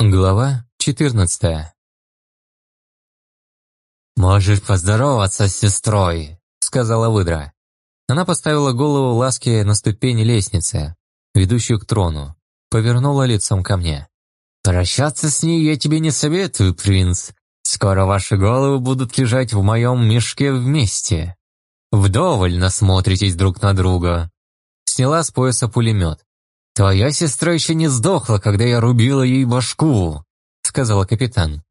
Глава 14 «Можешь поздороваться с сестрой», — сказала выдра. Она поставила голову ласки на ступени лестницы, ведущую к трону, повернула лицом ко мне. «Прощаться с ней я тебе не советую, принц. Скоро ваши головы будут лежать в моем мешке вместе. Вдоволь насмотритесь друг на друга». Сняла с пояса пулемет. «Твоя сестра еще не сдохла, когда я рубила ей башку», — сказала капитан.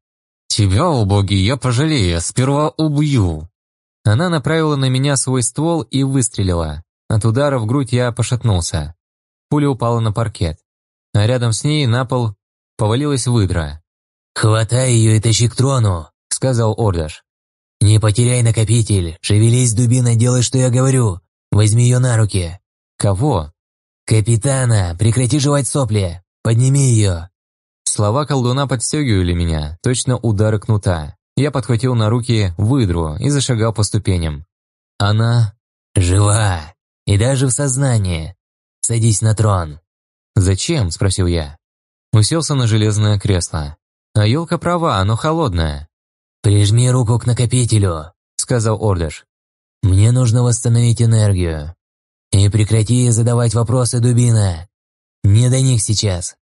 «Тебя, убогий, я пожалею, сперва убью». Она направила на меня свой ствол и выстрелила. От удара в грудь я пошатнулся. Пуля упала на паркет. А рядом с ней на пол повалилась выдра. «Хватай ее и тащи к трону», — сказал Ордаш. «Не потеряй накопитель, шевелись, дубина, делай, что я говорю. Возьми ее на руки». «Кого?» «Капитана, прекрати жевать сопли! Подними ее!» Слова колдуна подстегивали меня, точно удары кнута. Я подхватил на руки выдру и зашагал по ступеням. Она... «Жива! И даже в сознании! Садись на трон!» «Зачем?» – спросил я. Уселся на железное кресло. А елка права, оно холодное. «Прижми руку к накопителю», – сказал Ордыш. «Мне нужно восстановить энергию. «И прекрати задавать вопросы, дубина! Не до них сейчас!»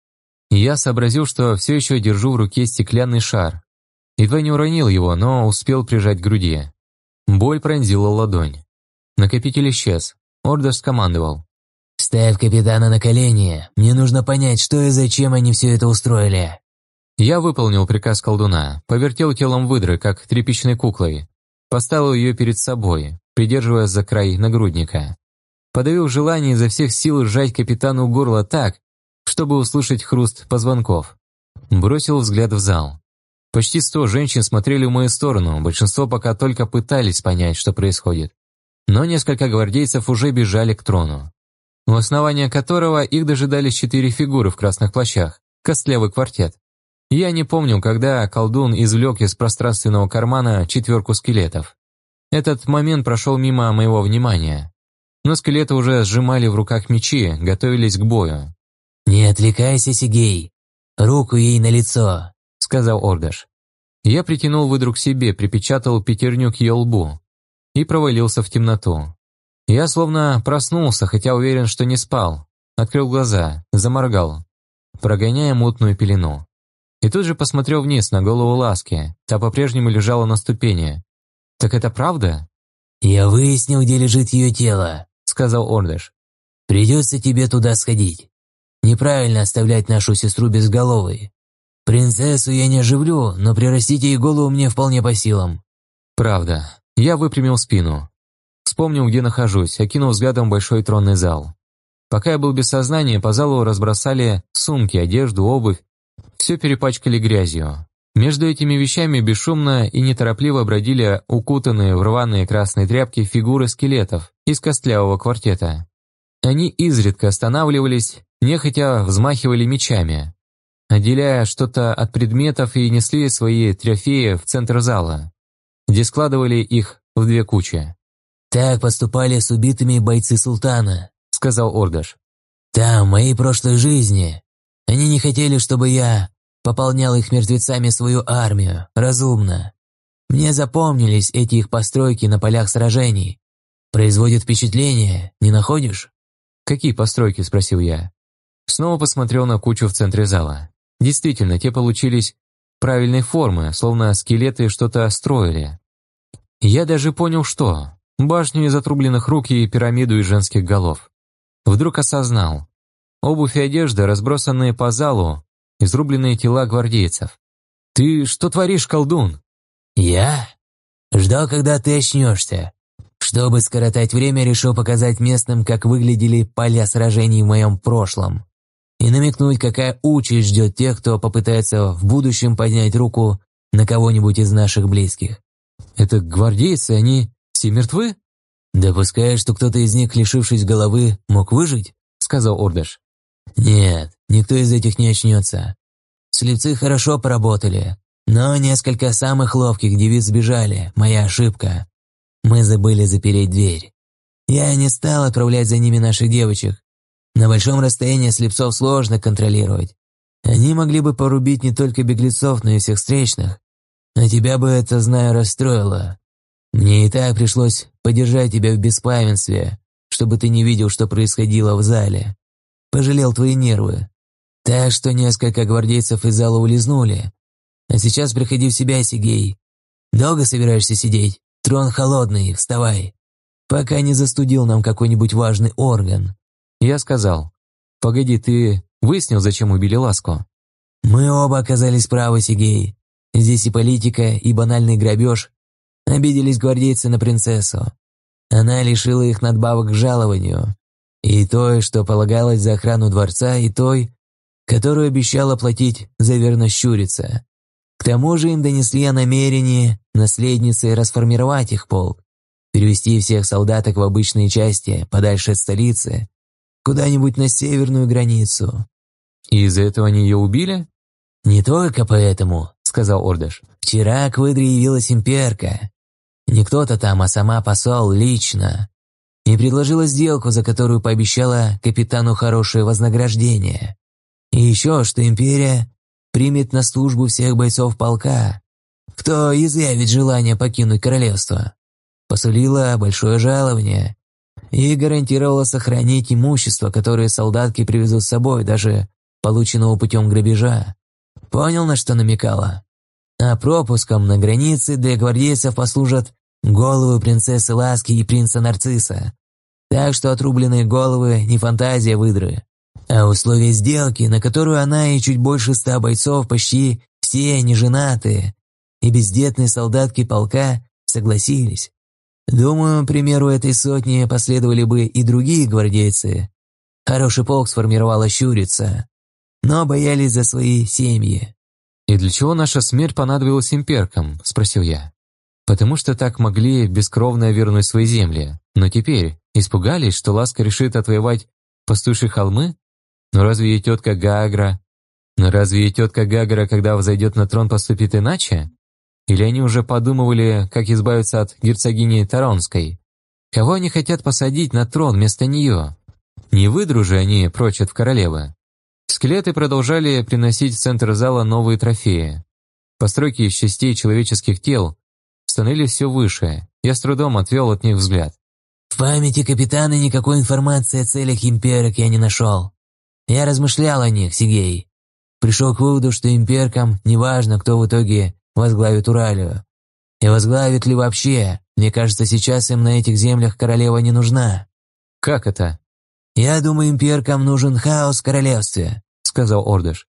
Я сообразил, что все еще держу в руке стеклянный шар. Едва не уронил его, но успел прижать к груди. Боль пронзила ладонь. Накопитель исчез. Ордер скомандовал. «Ставь капитана на колени. Мне нужно понять, что и зачем они все это устроили». Я выполнил приказ колдуна, повертел телом выдры, как тряпичной куклой. Поставил ее перед собой, придерживая за край нагрудника подавил желание изо всех сил сжать капитану горло так, чтобы услышать хруст позвонков. Бросил взгляд в зал. Почти сто женщин смотрели в мою сторону, большинство пока только пытались понять, что происходит. Но несколько гвардейцев уже бежали к трону, у основания которого их дожидались четыре фигуры в красных плащах, костлявый квартет. Я не помню, когда колдун извлек из пространственного кармана четверку скелетов. Этот момент прошел мимо моего внимания но скелеты уже сжимали в руках мечи, готовились к бою. «Не отвлекайся, Сигей! Руку ей на лицо!» — сказал Ордаш. Я притянул выдру к себе, припечатал пятерню к ее лбу и провалился в темноту. Я словно проснулся, хотя уверен, что не спал. Открыл глаза, заморгал, прогоняя мутную пелену. И тут же посмотрел вниз на голову Ласки, та по-прежнему лежала на ступени. «Так это правда?» «Я выяснил, где лежит ее тело», сказал Ордыш. «Придется тебе туда сходить. Неправильно оставлять нашу сестру безголовой. Принцессу я не оживлю, но прирастить ей голову мне вполне по силам». «Правда». Я выпрямил спину. Вспомнил, где нахожусь, окинул взглядом большой тронный зал. Пока я был без сознания, по залу разбросали сумки, одежду, обувь. Все перепачкали грязью. Между этими вещами бесшумно и неторопливо бродили укутанные в рваные красные тряпки фигуры скелетов из костлявого квартета. Они изредка останавливались, нехотя взмахивали мечами, отделяя что-то от предметов и несли свои трофеи в центр зала, где складывали их в две кучи. «Так поступали с убитыми бойцы султана», — сказал Ордаш. «Там, в моей прошлой жизни, они не хотели, чтобы я пополнял их мертвецами свою армию, разумно. Мне запомнились эти их постройки на полях сражений. Производит впечатление, не находишь?» «Какие постройки?» – спросил я. Снова посмотрел на кучу в центре зала. Действительно, те получились правильной формы, словно скелеты что-то строили. Я даже понял, что. Башню из отрубленных рук и пирамиду из женских голов. Вдруг осознал. Обувь и одежда, разбросанные по залу, изрубленные тела гвардейцев. «Ты что творишь, колдун?» «Я? Ждал, когда ты очнешься. Чтобы скоротать время, решил показать местным, как выглядели поля сражений в моем прошлом. И намекнуть, какая участь ждет тех, кто попытается в будущем поднять руку на кого-нибудь из наших близких. Это гвардейцы, они все мертвы? Допускаешь, что кто-то из них, лишившись головы, мог выжить? Сказал Ордаш. Нет, никто из этих не очнется. Слепцы хорошо поработали, но несколько самых ловких девиц сбежали, моя ошибка. Мы забыли запереть дверь. Я не стал отправлять за ними наших девочек. На большом расстоянии слепцов сложно контролировать. Они могли бы порубить не только беглецов, но и всех встречных. А тебя бы это, знаю, расстроило. Мне и так пришлось подержать тебя в беспамятстве, чтобы ты не видел, что происходило в зале. Пожалел твои нервы. Так что несколько гвардейцев из зала улизнули. А сейчас приходи в себя, Сигей. Долго собираешься сидеть? Трон холодный, вставай. Пока не застудил нам какой-нибудь важный орган. Я сказал, погоди, ты выяснил, зачем убили Ласку? Мы оба оказались правы, Сигей. Здесь и политика, и банальный грабеж. Обиделись гвардейцы на принцессу. Она лишила их надбавок к жалованию. И той, что полагалось за охрану дворца, и той, которую обещала платить за верность щурица. К тому же им донесли о намерении наследницы расформировать их полк, перевести всех солдаток в обычные части, подальше от столицы, куда-нибудь на северную границу. И из-за этого они ее убили? «Не только поэтому», — сказал Ордыш. «Вчера к выдре явилась имперка. Не кто-то там, а сама посол лично. И предложила сделку, за которую пообещала капитану хорошее вознаграждение. И еще, что империя примет на службу всех бойцов полка, кто изъявит желание покинуть королевство. Посулила большое жалование и гарантировала сохранить имущество, которое солдатки привезут с собой, даже полученного путем грабежа. Понял, на что намекала? А пропуском на границе для гвардейцев послужат головы принцессы Ласки и принца Нарцисса. Так что отрубленные головы не фантазия выдры. А условия сделки, на которую она и чуть больше ста бойцов, почти все не женатые, и бездетные солдатки полка согласились. Думаю, примеру этой сотни последовали бы и другие гвардейцы. Хороший полк сформировала щурица, но боялись за свои семьи. «И для чего наша смерть понадобилась имперкам?» – спросил я. «Потому что так могли бескровно вернуть свои земли. Но теперь испугались, что Ласка решит отвоевать пастушьи холмы? Но разве ее тетка Гагра... Но разве ее тетка Гагра, когда взойдет на трон, поступит иначе? Или они уже подумывали, как избавиться от герцогини Таронской? Кого они хотят посадить на трон вместо нее? Не выдру же они прочат в королевы. Скелеты продолжали приносить в центр зала новые трофеи. Постройки из частей человеческих тел становились все выше. Я с трудом отвел от них взгляд. В памяти капитана никакой информации о целях имперок я не нашел. Я размышлял о них, Сигей. Пришел к выводу, что имперкам неважно, кто в итоге возглавит Уралию. И возглавит ли вообще, мне кажется, сейчас им на этих землях королева не нужна. Как это? Я думаю, имперкам нужен хаос в королевстве, сказал Ордыш.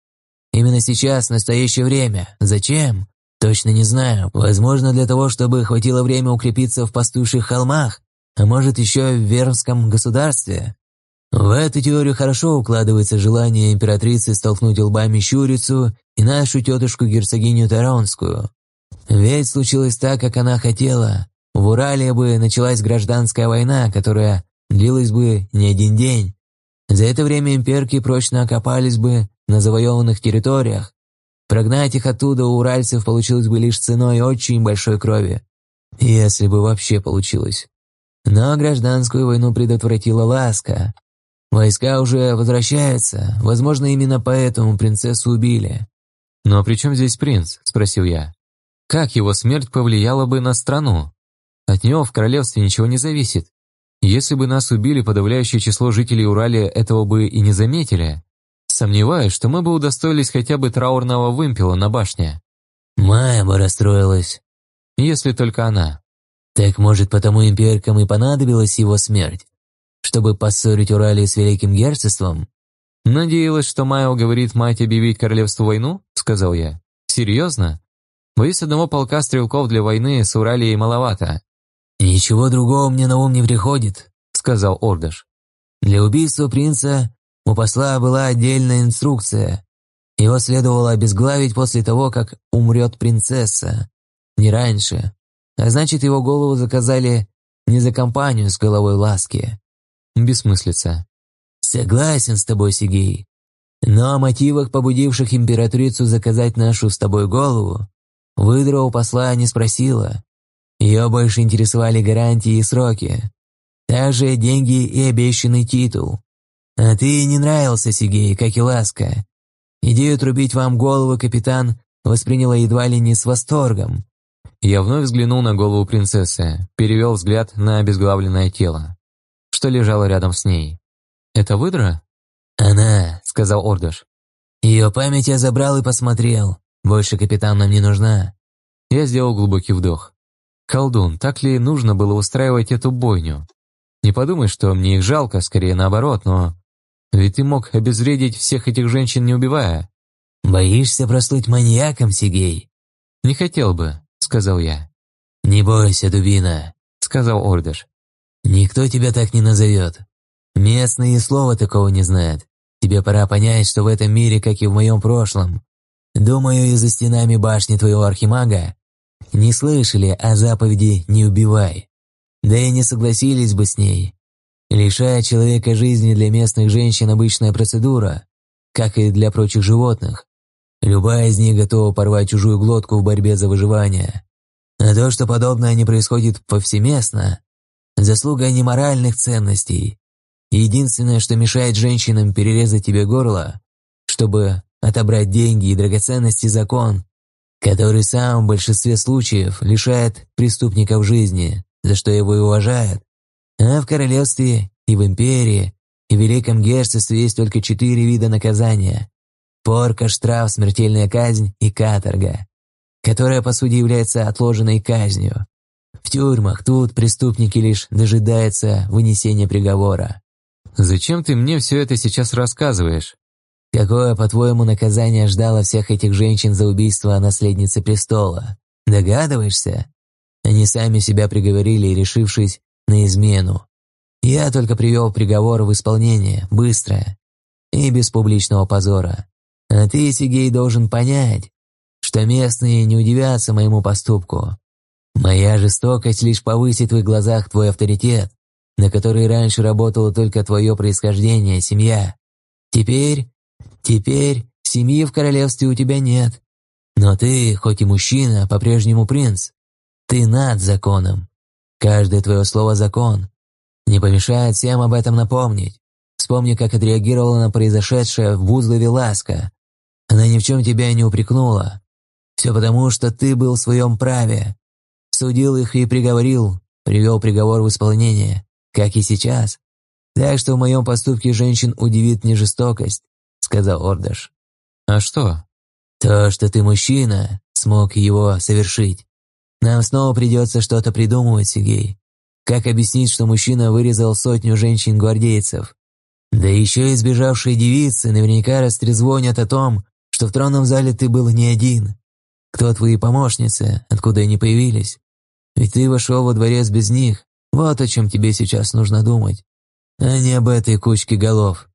Именно сейчас, в настоящее время. Зачем? Точно не знаю. Возможно, для того, чтобы хватило время укрепиться в пастушьих холмах, а может еще в Вермском государстве. В эту теорию хорошо укладывается желание императрицы столкнуть лбами Щурицу и нашу тетушку-герцогиню Таронскую. Ведь случилось так, как она хотела. В Урале бы началась гражданская война, которая длилась бы не один день. За это время имперки прочно окопались бы на завоеванных территориях. Прогнать их оттуда у уральцев получилось бы лишь ценой очень большой крови. Если бы вообще получилось. Но гражданскую войну предотвратила ласка, Войска уже возвращаются. Возможно, именно поэтому принцессу убили». «Но «Ну, а при чем здесь принц?» – спросил я. «Как его смерть повлияла бы на страну? От него в королевстве ничего не зависит. Если бы нас убили, подавляющее число жителей Уралия этого бы и не заметили. Сомневаюсь, что мы бы удостоились хотя бы траурного вымпела на башне». «Майя бы расстроилась». «Если только она». «Так, может, потому имперкам и понадобилась его смерть?» чтобы поссорить Уралию с Великим Герцогством?» «Надеялась, что Майя уговорит мать объявить королевству войну?» — сказал я. «Серьезно? Боюсь, одного полка стрелков для войны с Уралией маловато». «Ничего другого мне на ум не приходит», — сказал Ордаш. «Для убийства принца у посла была отдельная инструкция. Его следовало обезглавить после того, как умрет принцесса. Не раньше. А значит, его голову заказали не за компанию с головой ласки, Бессмыслица. Согласен с тобой, Сигей. Но о мотивах, побудивших императрицу заказать нашу с тобой голову, выдра у посла не спросила. Ее больше интересовали гарантии и сроки. Также деньги и обещанный титул. А ты не нравился, Сигей, как и Ласка. Идею трубить вам голову капитан восприняла едва ли не с восторгом. Я вновь взглянул на голову принцессы, перевел взгляд на обезглавленное тело, что лежало рядом с ней. «Это выдра?» «Она», — сказал Ордыш. «Ее память я забрал и посмотрел. Больше капитан нам не нужна». Я сделал глубокий вдох. «Колдун, так ли нужно было устраивать эту бойню? Не подумай, что мне их жалко, скорее наоборот, но... Ведь ты мог обезвредить всех этих женщин, не убивая». «Боишься прослыть маньяком, Сигей?» «Не хотел бы», — сказал я. «Не бойся, дубина», — сказал Ордыш. «Никто тебя так не назовет. Местные слова такого не знают. Тебе пора понять, что в этом мире, как и в моем прошлом, думаю, и за стенами башни твоего архимага не слышали о заповеди «не убивай». Да и не согласились бы с ней. Лишая человека жизни для местных женщин обычная процедура, как и для прочих животных. Любая из них готова порвать чужую глотку в борьбе за выживание. А то, что подобное не происходит повсеместно, заслуга не моральных ценностей. Единственное, что мешает женщинам перерезать тебе горло, чтобы отобрать деньги и драгоценности закон, который сам в большинстве случаев лишает преступников жизни, за что его и уважают. А в королевстве и в империи и в Великом Герцогстве есть только четыре вида наказания. Порка, штраф, смертельная казнь и каторга, которая, по сути, является отложенной казнью. В тюрьмах тут преступники лишь дожидаются вынесения приговора. «Зачем ты мне все это сейчас рассказываешь?» «Какое, по-твоему, наказание ждало всех этих женщин за убийство наследницы престола? Догадываешься? Они сами себя приговорили, решившись на измену. Я только привел приговор в исполнение, быстро и без публичного позора. А ты, Сигей, должен понять, что местные не удивятся моему поступку. Моя жестокость лишь повысит в их глазах твой авторитет, на который раньше работало только твое происхождение, семья. Теперь, теперь семьи в королевстве у тебя нет. Но ты, хоть и мужчина, по-прежнему принц. Ты над законом. Каждое твое слово – закон. Не помешает всем об этом напомнить. Вспомни, как отреагировала на произошедшее в Узлове Ласка. Она ни в чем тебя не упрекнула. Все потому, что ты был в своем праве. Судил их и приговорил, привел приговор в исполнение, как и сейчас. Так что в моем поступке женщин удивит не жестокость, сказал Ордаш. А что? То, что ты мужчина, смог его совершить. Нам снова придется что-то придумывать, Сигей. Как объяснить, что мужчина вырезал сотню женщин-гвардейцев? Да еще и сбежавшие девицы наверняка растрезвонят о том, что в тронном зале ты был не один. Кто твои помощницы, откуда они появились? Ведь ты вошел во дворец без них. Вот о чем тебе сейчас нужно думать. А не об этой кучке голов.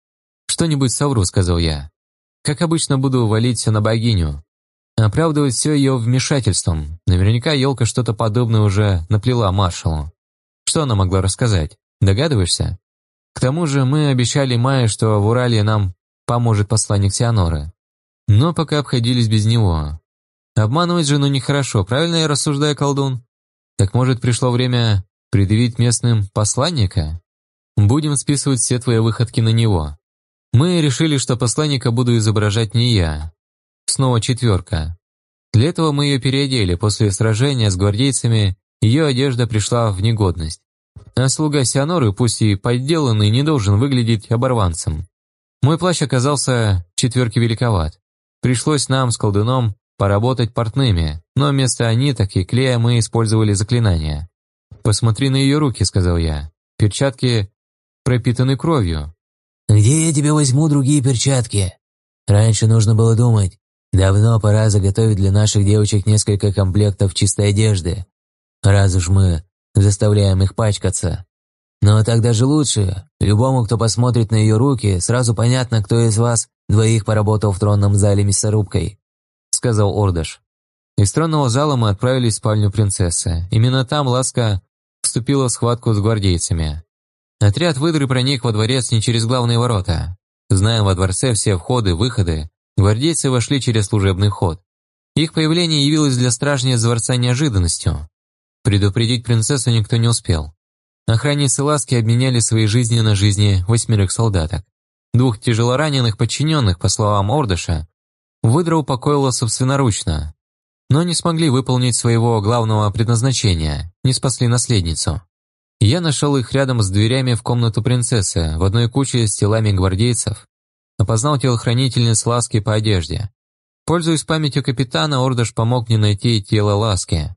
«Что-нибудь совру», — сказал я. «Как обычно буду валить все на богиню. Оправдывать все ее вмешательством. Наверняка елка что-то подобное уже наплела маршалу. Что она могла рассказать? Догадываешься? К тому же мы обещали Майе, что в Урале нам поможет посланник Сианоры. Но пока обходились без него. Обманывать жену нехорошо, правильно я рассуждаю, колдун? Так может пришло время предъявить местным посланника? Будем списывать все твои выходки на него. Мы решили, что посланника буду изображать не я. Снова четверка. Для этого мы ее переодели, после сражения с гвардейцами ее одежда пришла в негодность. А слуга Сианоры, пусть и подделанный, не должен выглядеть оборванцем. Мой плащ оказался четверки великоват. Пришлось нам с колдуном поработать портными, но вместо ниток и клея мы использовали заклинания. «Посмотри на ее руки», — сказал я. «Перчатки пропитаны кровью». «Где я тебе возьму другие перчатки? Раньше нужно было думать. Давно пора заготовить для наших девочек несколько комплектов чистой одежды. Раз уж мы заставляем их пачкаться. Но так даже лучше. Любому, кто посмотрит на ее руки, сразу понятно, кто из вас двоих поработал в тронном зале мясорубкой», — сказал Ордаш. Из тронного зала мы отправились в спальню принцессы. Именно там Ласка вступила в схватку с гвардейцами. Отряд выдры проник во дворец не через главные ворота. Знаем во дворце все входы, выходы. Гвардейцы вошли через служебный ход. Их появление явилось для стражней дворца неожиданностью. Предупредить принцессу никто не успел. Охранницы Ласки обменяли свои жизни на жизни восьмерых солдаток. Двух тяжелораненых подчиненных, по словам Ордыша, Выдра упокоила собственноручно, но не смогли выполнить своего главного предназначения, не спасли наследницу. Я нашел их рядом с дверями в комнату принцессы, в одной куче с телами гвардейцев. Опознал телохранительниц Ласки по одежде. Пользуясь памятью капитана, Ордыш помог мне найти тело Ласки.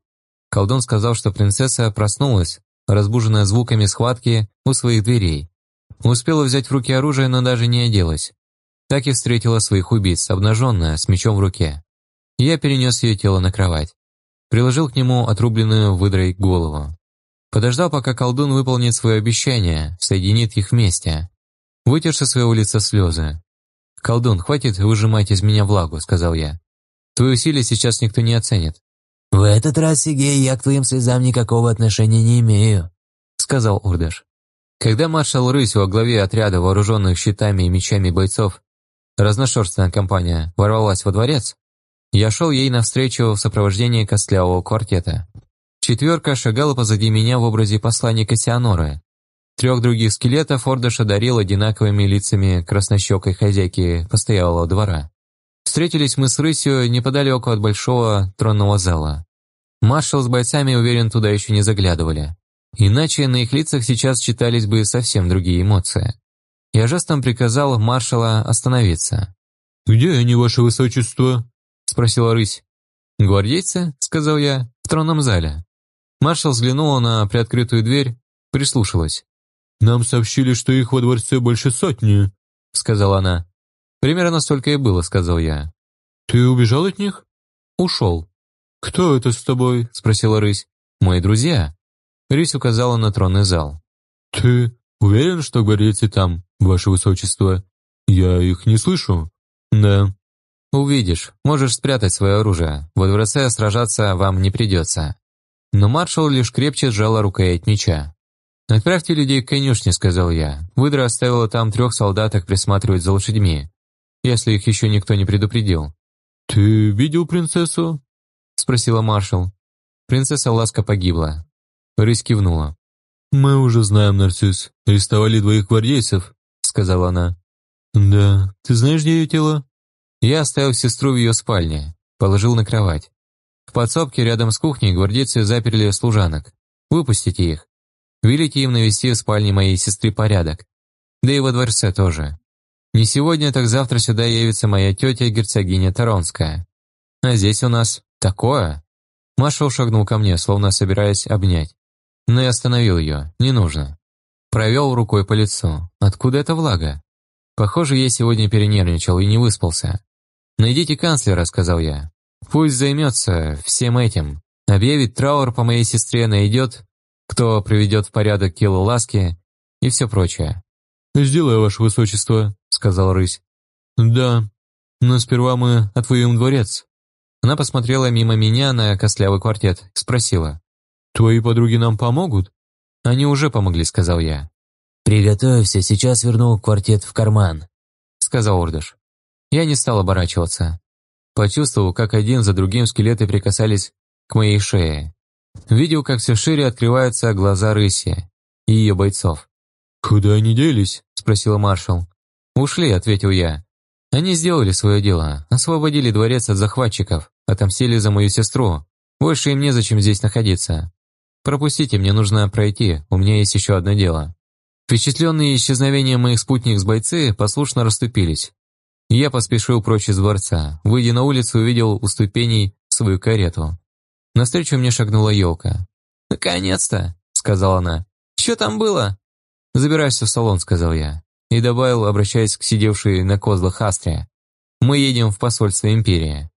Колдун сказал, что принцесса проснулась, разбуженная звуками схватки у своих дверей. Успела взять в руки оружие, но даже не оделась. Так и встретила своих убийц, обнаженная, с мечом в руке. Я перенес ее тело на кровать. Приложил к нему отрубленную выдрой голову. Подождал, пока колдун выполнит свое обещание, соединит их вместе. Вытер со своего лица слезы. «Колдун, хватит выжимать из меня влагу», — сказал я. «Твои усилия сейчас никто не оценит». «В этот раз, Сигей, я к твоим слезам никакого отношения не имею», — сказал Урдаш. Когда маршал Рысь во главе отряда вооруженных щитами и мечами бойцов, разношерстная компания, ворвалась во дворец, я шел ей навстречу в сопровождении костлявого квартета. Четверка шагала позади меня в образе посланника Сианоры. Трех других скелетов Ордыш одарил одинаковыми лицами краснощекой хозяйки постоялого двора. Встретились мы с рысью неподалеку от большого тронного зала. Маршал с бойцами, уверен, туда еще не заглядывали. Иначе на их лицах сейчас читались бы совсем другие эмоции. Я жестом приказал маршала остановиться. «Где они, ваше высочество?» спросила рысь. «Гвардейцы?» — сказал я. «В тронном зале». Маршал взглянула на приоткрытую дверь, прислушалась. «Нам сообщили, что их во дворце больше сотни», — сказала она. «Примерно столько и было», — сказал я. «Ты убежал от них?» «Ушел». «Кто это с тобой?» — спросила рысь. «Мои друзья». Рысь указала на тронный зал. «Ты уверен, что гвардейцы там, ваше высочество? Я их не слышу». «Да», «Увидишь, можешь спрятать свое оружие. Во дворце сражаться вам не придется». Но маршал лишь крепче сжала рукоять меча. «Отправьте людей к конюшне», — сказал я. Выдра оставила там трех солдаток присматривать за лошадьми, если их еще никто не предупредил. «Ты видел принцессу?» — спросила маршал. Принцесса Ласка погибла. Рысь кивнула. «Мы уже знаем, Нарцисс. Арестовали двоих гвардейцев», — сказала она. «Да, ты знаешь, где ее тело?» Я оставил сестру в ее спальне, положил на кровать. В подсобке рядом с кухней гвардейцы заперли служанок. Выпустите их. Велите им навести в спальне моей сестры порядок. Да и во дворце тоже. Не сегодня, так завтра сюда явится моя тетя герцогиня Таронская. А здесь у нас такое. Маша шагнул ко мне, словно собираясь обнять. Но я остановил ее, не нужно. Провел рукой по лицу. Откуда эта влага? Похоже, я сегодня перенервничал и не выспался. «Найдите канцлера», — сказал я. «Пусть займется всем этим. Объявит траур по моей сестре, найдет, кто приведет в порядок тело Ласки и все прочее». «Сделаю, ваше высочество», — сказал рысь. «Да, но сперва мы отвоюем дворец». Она посмотрела мимо меня на костлявый квартет, спросила. «Твои подруги нам помогут?» «Они уже помогли», — сказал я. «Приготовься, сейчас верну квартет в карман», — сказал Ордыш. Я не стал оборачиваться. Почувствовал, как один за другим скелеты прикасались к моей шее. Видел, как все шире открываются глаза рыси и ее бойцов. «Куда они делись?» – спросил маршал. «Ушли», – ответил я. «Они сделали свое дело, освободили дворец от захватчиков, отомстили за мою сестру. Больше им незачем здесь находиться. Пропустите, мне нужно пройти, у меня есть еще одно дело». Впечатленные исчезновением моих спутников бойцы послушно расступились. Я поспешил прочь из дворца. Выйдя на улицу, увидел у ступеней свою карету. Навстречу мне шагнула елка. «Наконец-то!» — сказала она. «Что там было?» «Забирайся в салон», — сказал я. И добавил, обращаясь к сидевшей на козлах Астре. «Мы едем в посольство Империи».